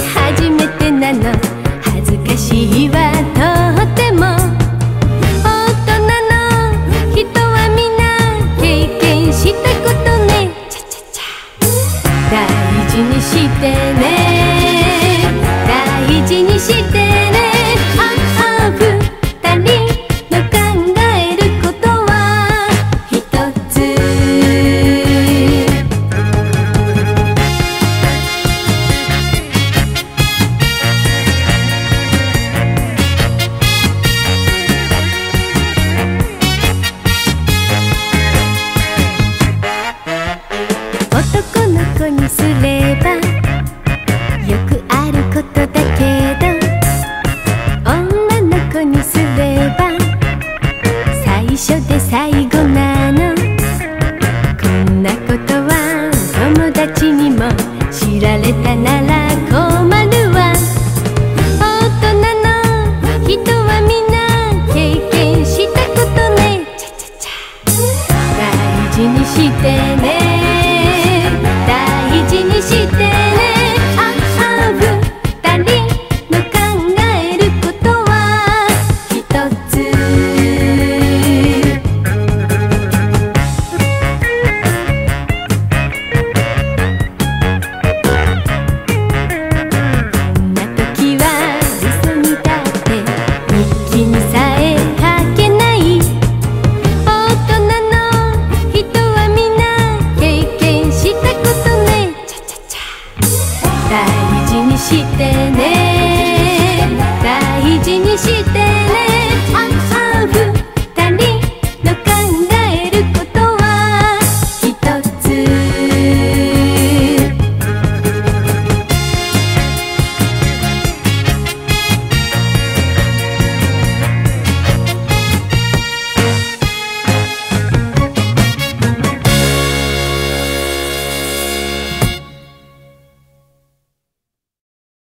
初めてなの。恥ずかしいわ。とっても。大人の人はみんな経験したことね。大事にしてね。大事にしてね。にしてね大事にしてね。大事にしてね。